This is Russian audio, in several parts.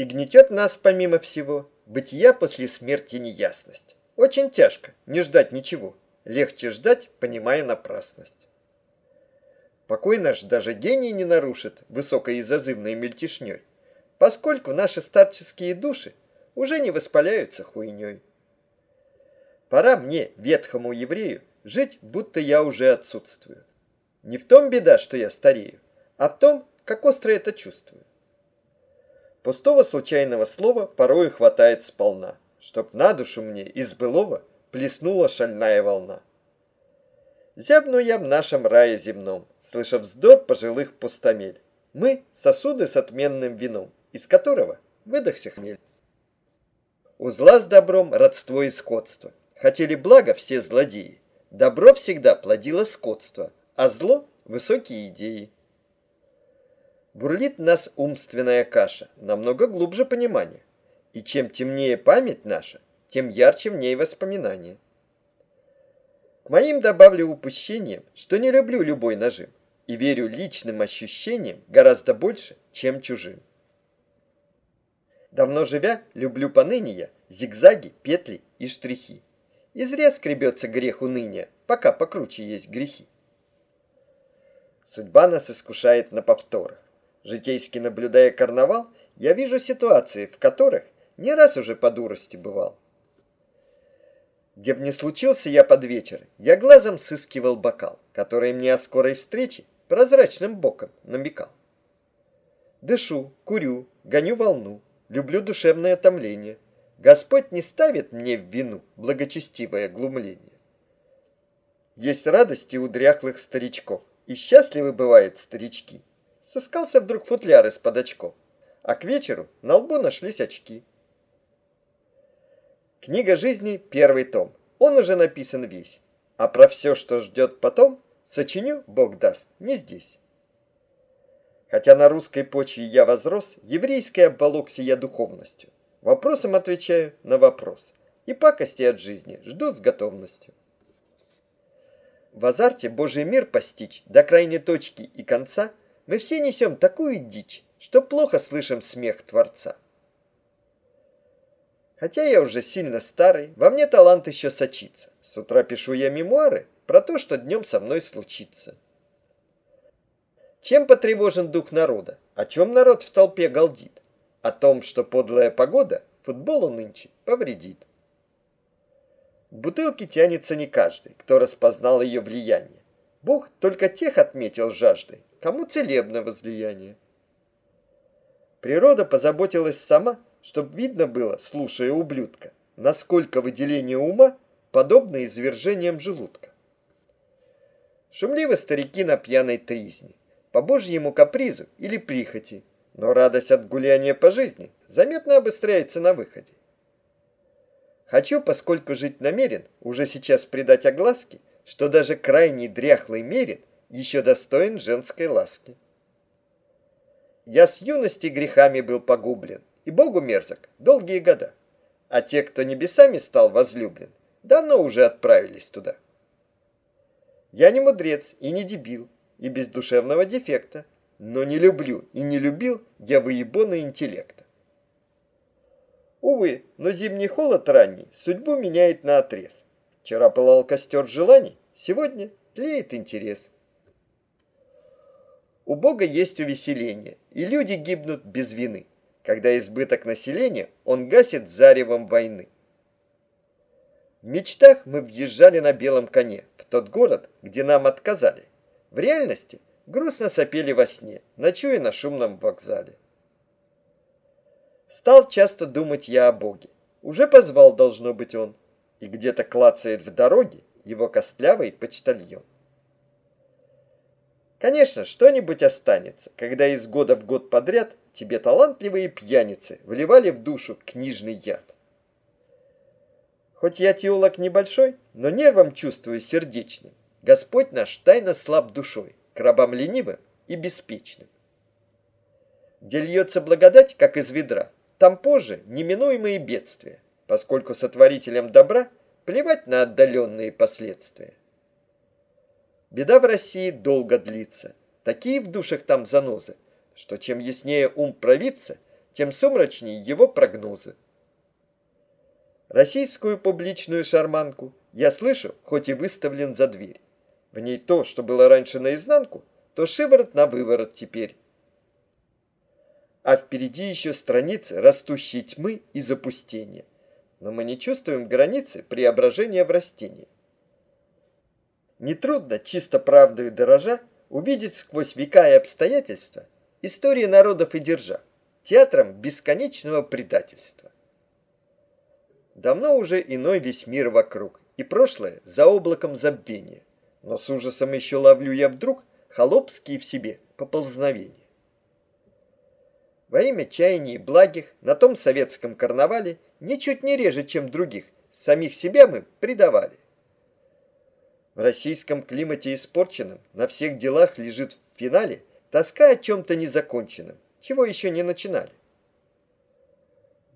И гнетет нас, помимо всего, бытия после смерти неясность. Очень тяжко не ждать ничего. Легче ждать, понимая напрасность. Покой наш даже гений не нарушит высокой и зазывной мельтешней, поскольку наши старческие души уже не воспаляются хуйней. Пора мне, ветхому еврею, жить, будто я уже отсутствую. Не в том беда, что я старею, а в том, как остро это чувствую. Пустого случайного слова порою хватает сполна, чтоб на душу мне из былого плеснула шальная волна. Зябну я в нашем рае земном, слыша вздор пожилых пустомель. Мы — сосуды с отменным вином, из которого выдохся хмель. Зла с добром родство и сходство. Хотели благо все злодеи. Добро всегда плодило скотство, а зло — высокие идеи. Бурлит нас умственная каша, намного глубже понимания. И чем темнее память наша, тем ярче в ней воспоминания. К моим добавлю упущением, что не люблю любой нажим и верю личным ощущениям гораздо больше, чем чужим. Давно живя, люблю поныне я зигзаги, петли и штрихи. И зря скребется грех уныния, пока покруче есть грехи. Судьба нас искушает на повторах. Житейски наблюдая карнавал, я вижу ситуации, в которых не раз уже по дурости бывал. Где б не случился я под вечер, я глазом сыскивал бокал, который мне о скорой встрече прозрачным боком намекал. Дышу, курю, гоню волну, люблю душевное томление. Господь не ставит мне в вину благочестивое глумление. Есть радости у дряхлых старичков, и счастливы бывают старички. Сыскался вдруг футляр из-под очков, а к вечеру на лбу нашлись очки. Книга жизни – первый том. Он уже написан весь. А про все, что ждет потом, сочиню, Бог даст, не здесь. Хотя на русской почве я возрос, еврейской обволокся я духовностью. Вопросом отвечаю на вопрос. И пакости от жизни жду с готовностью. В азарте Божий мир постичь до крайней точки и конца мы все несем такую дичь, что плохо слышим смех Творца. Хотя я уже сильно старый, во мне талант еще сочится. С утра пишу я мемуары про то, что днем со мной случится. Чем потревожен дух народа? О чем народ в толпе галдит? О том, что подлая погода футболу нынче повредит. К бутылке тянется не каждый, кто распознал ее влияние. Бог только тех отметил жаждой, кому целебно возлияние. Природа позаботилась сама, чтоб видно было, слушая ублюдка, насколько выделение ума подобно извержениям желудка. Шумливы старики на пьяной тризне, по божьему капризу или прихоти, но радость от гуляния по жизни заметно обостряется на выходе. Хочу, поскольку жить намерен, уже сейчас придать огласке, что даже крайний дряхлый мерин еще достоин женской ласки. Я с юности грехами был погублен, и Богу мерзок долгие года. А те, кто небесами стал возлюблен, давно уже отправились туда. Я не мудрец и не дебил, и без душевного дефекта, но не люблю и не любил я выебона интеллекта. Увы, но зимний холод ранний судьбу меняет на отрез. Вчера пылал костер желаний, сегодня тлеет интерес. У Бога есть увеселение, и люди гибнут без вины когда избыток населения он гасит заревом войны. В мечтах мы въезжали на белом коне в тот город, где нам отказали. В реальности грустно сопели во сне, ночуя на шумном вокзале. Стал часто думать я о Боге. Уже позвал, должно быть, он. И где-то клацает в дороге его костлявый почтальон. Конечно, что-нибудь останется, когда из года в год подряд тебе талантливые пьяницы вливали в душу книжный яд. Хоть я теолог небольшой, но нервом чувствую сердечным. Господь наш тайно слаб душой, к рабам ленивым и беспечным. Где льется благодать, как из ведра, там позже неминуемые бедствия, поскольку сотворителям добра плевать на отдаленные последствия. Беда в России долго длится, такие в душах там занозы, что чем яснее ум провидца, тем сумрачнее его прогнозы. Российскую публичную шарманку я слышу, хоть и выставлен за дверь. В ней то, что было раньше наизнанку, то шиворот на выворот теперь. А впереди еще страницы растущей тьмы и запустения. Но мы не чувствуем границы преображения в растение. Нетрудно, чисто правдою дорожа, увидеть сквозь века и обстоятельства истории народов и держав, театром бесконечного предательства. Давно уже иной весь мир вокруг, и прошлое за облаком забвения. Но с ужасом еще ловлю я вдруг холопские в себе поползновения. Во имя чаяний благих на том советском карнавале ничуть не реже, чем других, самих себя мы предавали. В российском климате испорченном на всех делах лежит в финале тоска о чем-то незаконченном, чего еще не начинали.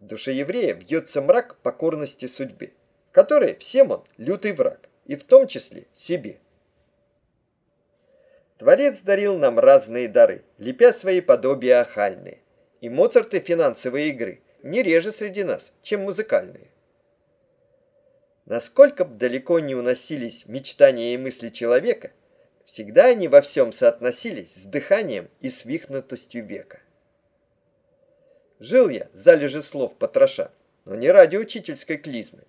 В душе еврея бьется мрак покорности судьбе, которой всем он лютый враг, и в том числе себе. Творец дарил нам разные дары, лепя свои подобия охальные и Моцарты финансовые игры не реже среди нас, чем музыкальные. Насколько б далеко не уносились мечтания и мысли человека, всегда они во всем соотносились с дыханием и свихнутостью века. Жил я, залежи слов потроша, но не ради учительской клизмы,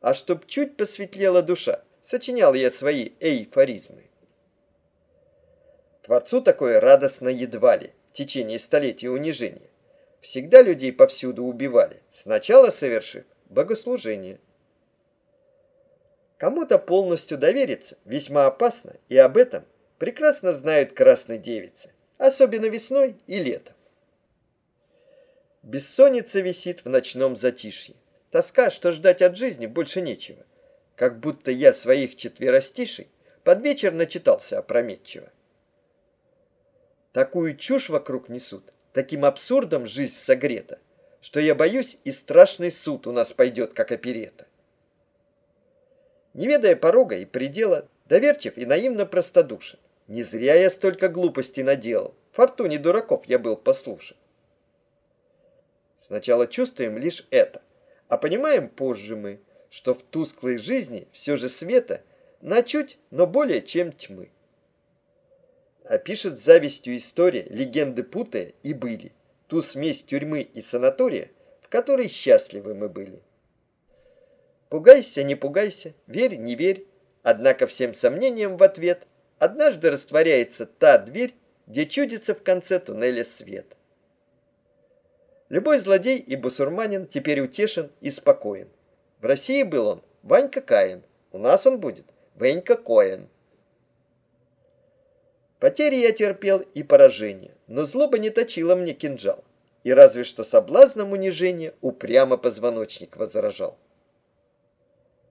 а чтоб чуть посветлела душа, сочинял я свои эйфоризмы. Творцу такое радостно едва ли в течение столетия унижения. Всегда людей повсюду убивали, сначала совершив богослужение. Кому-то полностью довериться весьма опасно, и об этом прекрасно знают красные девицы, особенно весной и летом. Бессонница висит в ночном затишье. Тоска, что ждать от жизни больше нечего. Как будто я своих четверостишей под вечер начитался опрометчиво. Такую чушь вокруг несут, Таким абсурдом жизнь согрета, что я боюсь, и страшный суд у нас пойдет, как оперета. Не ведая порога и предела, доверчив и наивно простодушен. Не зря я столько глупостей наделал, фортуне дураков я был послушен. Сначала чувствуем лишь это, а понимаем позже мы, что в тусклой жизни все же света на чуть, но более чем тьмы опишет с завистью история, легенды путая и были, ту смесь тюрьмы и санатория, в которой счастливы мы были. Пугайся, не пугайся, верь, не верь, однако всем сомнениям в ответ однажды растворяется та дверь, где чудится в конце туннеля свет. Любой злодей и бусурманин теперь утешен и спокоен. В России был он Ванька Каин, у нас он будет Венька Коэн. Потери я терпел и поражение, но злоба не точила мне кинжал, и разве что соблазном унижения упрямо позвоночник возражал.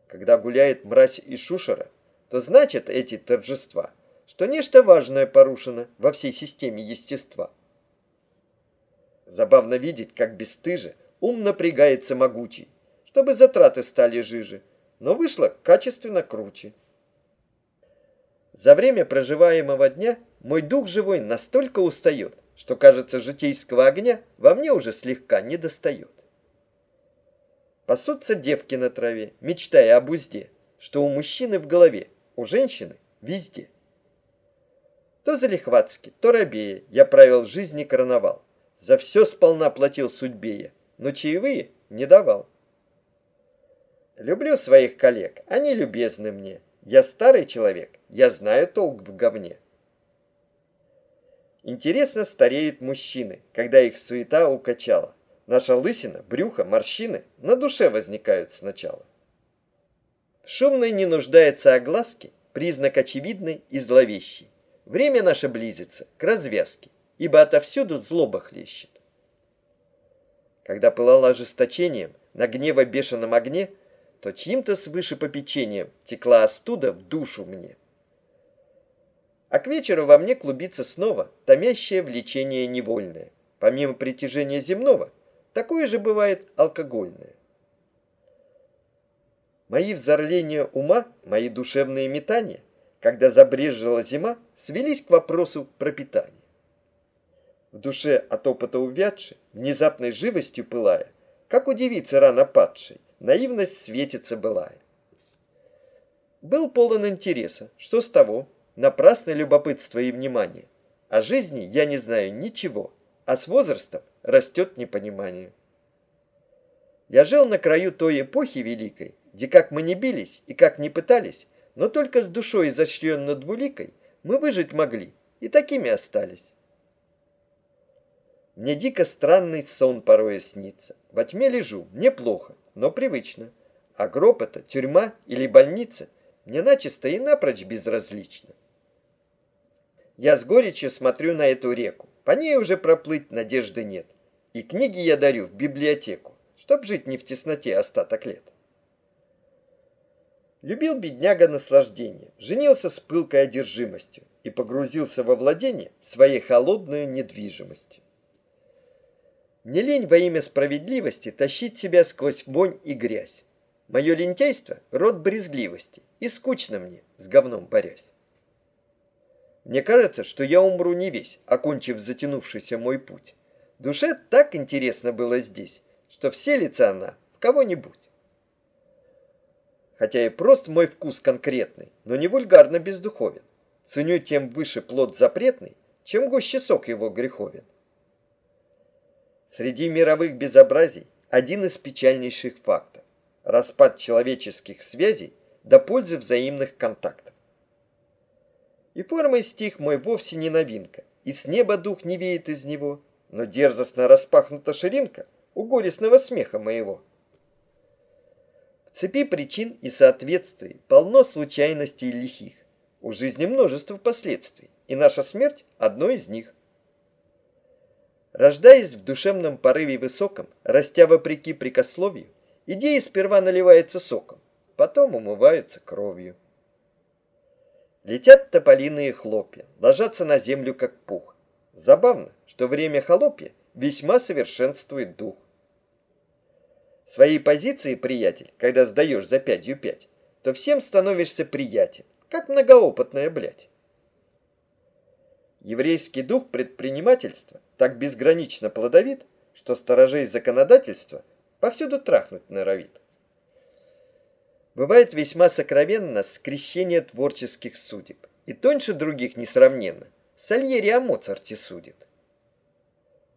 Когда гуляет мразь и шушера, то значит эти торжества, что нечто важное порушено во всей системе естества. Забавно видеть, как бесстыже ум напрягается могучий, чтобы затраты стали жиже, но вышло качественно круче. За время проживаемого дня мой дух живой настолько устает, что, кажется, житейского огня во мне уже слегка не достает. Пасутся девки на траве, мечтая об узде, что у мужчины в голове, у женщины везде. То залихватски, то рабея я правил жизни карнавал. За все сполна платил судьбе я, но чаевые не давал. Люблю своих коллег, они любезны мне, я старый человек, я знаю толк в говне. Интересно стареют мужчины, когда их суета укачала. Наша лысина, брюхо, морщины на душе возникают сначала. Шумный не нуждается огласке, признак очевидный и зловещий. Время наше близится к развязке, ибо отовсюду злоба хлещет. Когда пылало ожесточением на гнево бешеном огне, то чьим-то свыше попечением текла остуда в душу мне. А к вечеру во мне клубится снова томящее влечение невольное. Помимо притяжения земного, такое же бывает алкогольное. Мои взорления ума, мои душевные метания, когда забрежила зима, свелись к вопросу пропитания. в душе от опыта увядший, внезапной живостью пылая, как удивиться рано падшей, наивность светится былая. Был полон интереса, что с того, напрасное любопытство и внимание. О жизни я не знаю ничего, а с возрастом растет непонимание. Я жил на краю той эпохи великой, где как мы не бились и как не пытались, но только с душой изощренно двуликой мы выжить могли и такими остались. Мне дико странный сон порой снится. Во тьме лежу, мне плохо, но привычно. А гроб это, тюрьма или больница, мне начисто и напрочь безразлично. Я с горечью смотрю на эту реку. По ней уже проплыть надежды нет. И книги я дарю в библиотеку, чтоб жить не в тесноте остаток лет. Любил бедняга наслаждение, женился с пылкой одержимостью и погрузился во владение своей холодной недвижимости. Мне лень во имя справедливости тащить себя сквозь вонь и грязь. Мое лентяйство — род брезгливости, и скучно мне, с говном борясь. Мне кажется, что я умру не весь, окончив затянувшийся мой путь. Душе так интересно было здесь, что вселится она в кого-нибудь хотя и прост мой вкус конкретный, но не вульгарно бездуховен. Ценю тем выше плод запретный, чем гуще сок его греховен. Среди мировых безобразий один из печальнейших фактов – распад человеческих связей до пользы взаимных контактов. И формой стих мой вовсе не новинка, и с неба дух не веет из него, но дерзостно распахнута ширинка у горестного смеха моего – цепи причин и соответствий полно случайностей лихих. У жизни множество последствий, и наша смерть – одно из них. Рождаясь в душевном порыве высоком, растя вопреки прикословию, идеи сперва наливаются соком, потом умываются кровью. Летят тополиные хлопья, ложатся на землю как пух. Забавно, что время холопья весьма совершенствует дух. Своей позиции, приятель, когда сдаешь за пятью пять, то всем становишься приятен, как многоопытная блядь. Еврейский дух предпринимательства так безгранично плодовит, что сторожей законодательства повсюду трахнуть норовит. Бывает весьма сокровенно скрещение творческих судеб, и тоньше других несравненно Сальери о Моцарте судит.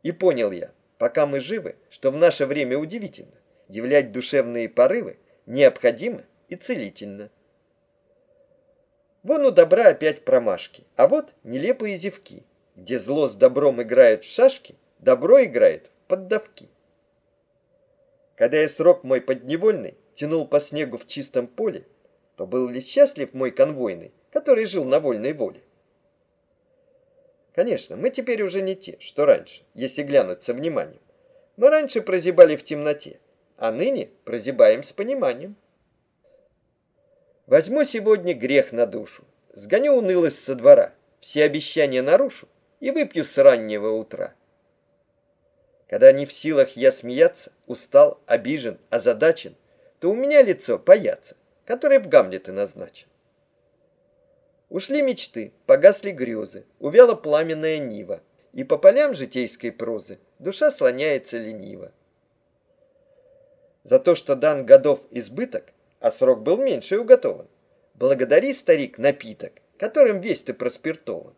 И понял я, пока мы живы, что в наше время удивительно являть душевные порывы необходимо и целительно. Вон у добра опять промашки, а вот нелепые зевки, где зло с добром играет в шашки, добро играет в поддавки. Когда я срок мой подневольный тянул по снегу в чистом поле, то был ли счастлив мой конвойный, который жил на вольной воле? Конечно, мы теперь уже не те, что раньше, если глянуть со вниманием. Мы раньше прозябали в темноте, а ныне прозябаем с пониманием. Возьму сегодня грех на душу, сгоню унылость со двора, все обещания нарушу и выпью с раннего утра. Когда не в силах я смеяться, устал, обижен, озадачен, то у меня лицо паяться, которое в Гамлете назначен. Ушли мечты, погасли грезы, увяла пламенная нива, и по полям житейской прозы душа слоняется лениво. За то, что дан годов избыток, а срок был меньше уготован. Благодари, старик, напиток, которым весь ты проспиртован.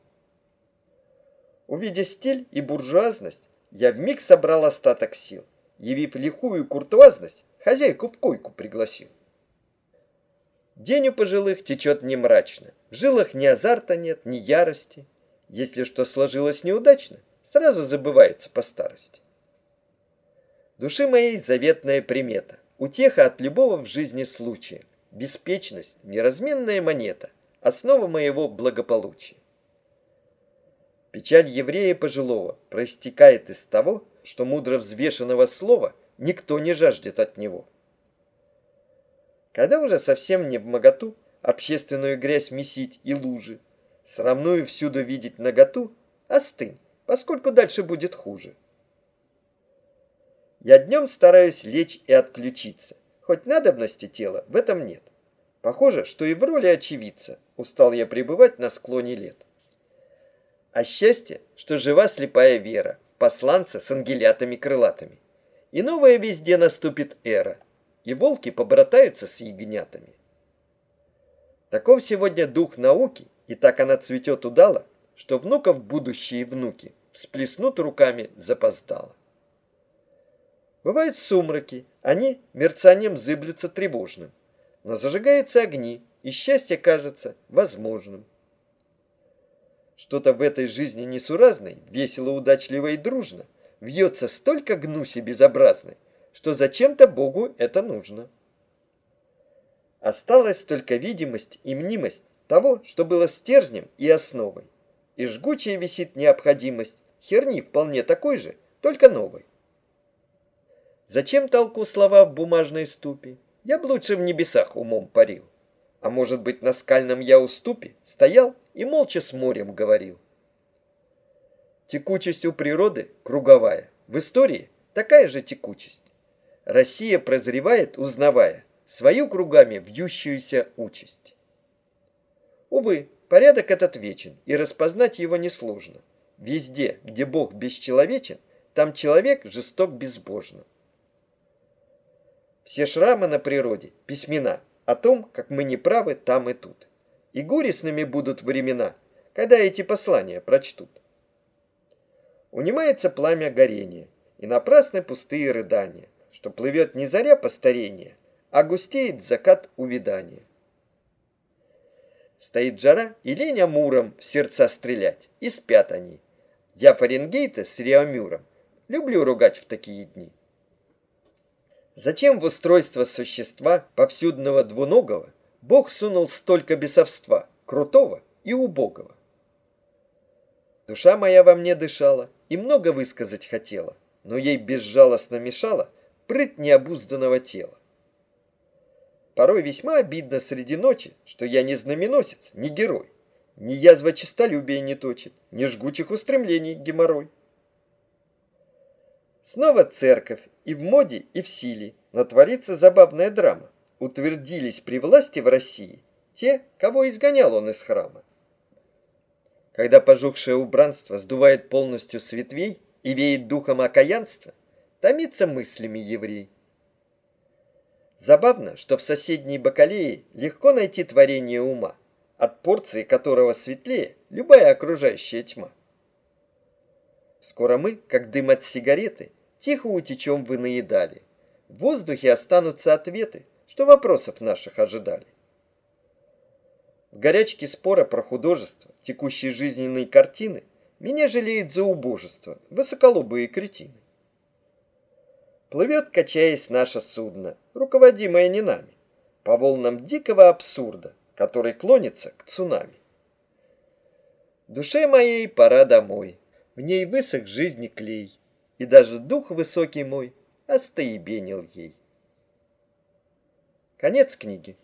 Увидя стиль и буржуазность, я вмиг собрал остаток сил, явив лихую куртуазность, хозяйку в койку пригласил. День у пожилых течет не мрачно, в жилах ни азарта нет, ни ярости. Если что сложилось неудачно, сразу забывается по старости. Души моей заветная примета, утеха от любого в жизни случая, беспечность, неразменная монета, основа моего благополучия. Печаль еврея пожилого проистекает из того, что мудро взвешенного слова никто не жаждет от него. Когда уже совсем не в моготу общественную грязь месить и лужи, срамную всюду видеть наготу, остынь, поскольку дальше будет хуже. Я днем стараюсь лечь и отключиться, хоть надобности тела в этом нет. Похоже, что и в роли очевидца устал я пребывать на склоне лет. А счастье, что жива слепая вера в посланца с ангелятами крылатыми. И новая везде наступит эра, и волки побратаются с ягнятами. Таков сегодня дух науки, и так она цветет удало, что внуков будущие внуки всплеснут руками запоздало. Бывают сумраки, они мерцанием зыблются тревожным, но зажигаются огни, и счастье кажется возможным. Что-то в этой жизни несуразной, весело, удачливо и дружно, вьется столько гнуси безобразной, что зачем-то Богу это нужно. Осталась только видимость и мнимость того, что было стержнем и основой, и жгучая висит необходимость херни вполне такой же, только новой. Зачем толку слова в бумажной ступе? Я б лучше в небесах умом парил. А может быть, на скальном я уступе стоял и молча с морем говорил. Текучесть у природы круговая, в истории такая же текучесть. Россия прозревает, узнавая свою кругами вьющуюся участь. Увы, порядок этот вечен, и распознать его несложно. Везде, где Бог бесчеловечен, там человек жесток безбожно. Все шрамы на природе – письмена о том, как мы неправы там и тут. И горестными будут времена, когда эти послания прочтут. Унимается пламя горения, и напрасны пустые рыдания, что плывет не заря постарения, а густеет закат увядания. Стоит жара, и лень амуром в сердца стрелять, и спят они. Я Фаренгейта с Реомюром люблю ругать в такие дни. Зачем в устройство существа, повсюдного двуногого, Бог сунул столько бесовства, крутого и убогого? Душа моя во мне дышала и много высказать хотела, но ей безжалостно мешала прыть необузданного тела. Порой весьма обидно среди ночи, что я не знаменосец, не герой, ни язва честолюбия не точит, ни жгучих устремлений геморрой. Снова церковь и в моде, и в силе, но творится забавная драма. Утвердились при власти в России те, кого изгонял он из храма. Когда пожухшее убранство сдувает полностью с ветвей и веет духом окаянства, томится мыслями еврей. Забавно, что в соседней Бакалее легко найти творение ума, от порции которого светлее любая окружающая тьма. Скоро мы, как дым от сигареты, тихо утечем в наедали. В воздухе останутся ответы, что вопросов наших ожидали. В горячке спора про художество, текущей жизненной картины, меня жалеет за убожество, высоколобые кретины. Плывет, качаясь, наше судно, руководимое не нами, по волнам дикого абсурда, который клонится к цунами. Душе моей пора домой, в ней высох жизни клей, и даже дух высокий мой остаебенил ей. Конец книги.